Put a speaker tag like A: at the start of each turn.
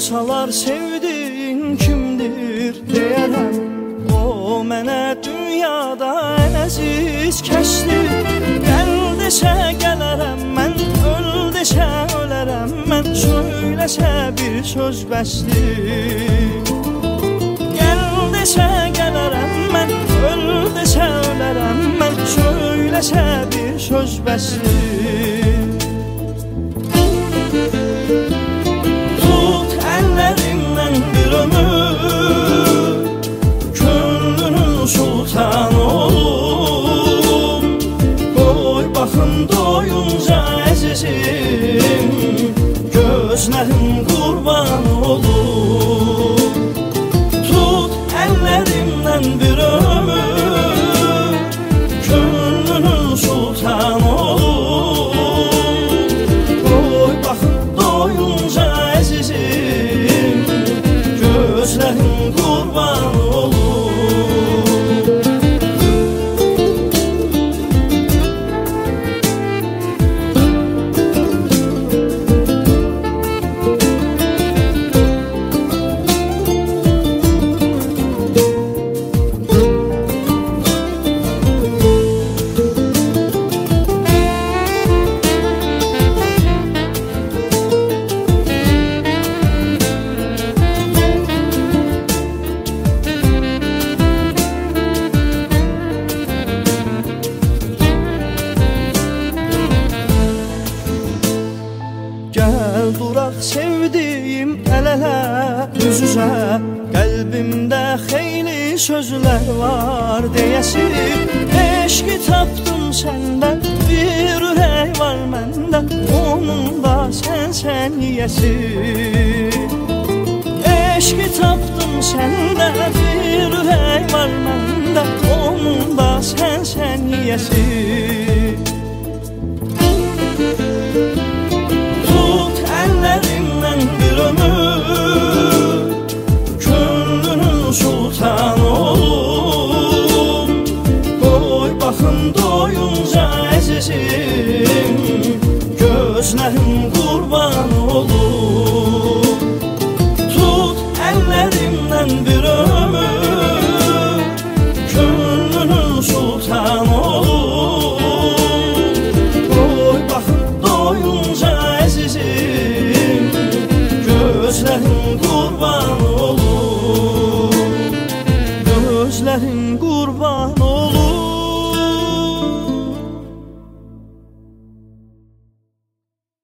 A: Sorsalar sevdiğin kimdir deyərəm O mənə dünyada ən əziz kəsdir Gəl desə gələrəm mən, öl desə ölərəm mən Söyləsə bir söz bəsdir Gəl desə gələrəm mən, öl desə ölərəm mən Söyləsə bir söz bəsdir Gözlərim qurban olum Gəl duraq sevdiyim əl-ələ üz-üzə Qəlbimdə xeyli sözlər var deyəsi Eşqi tapdım səndən bir ürək var məndə Onun da sən sən yiyəsi Eşqi tapdım səndə bir ürək var məndə Onun da sən sən yiyəsi doyunca əzizim Gözlərim qurban olum Tut əllərimdən bir ömür Könlünün sultanı olum Qoy baxım doyunca əzizim Gözlərim qurban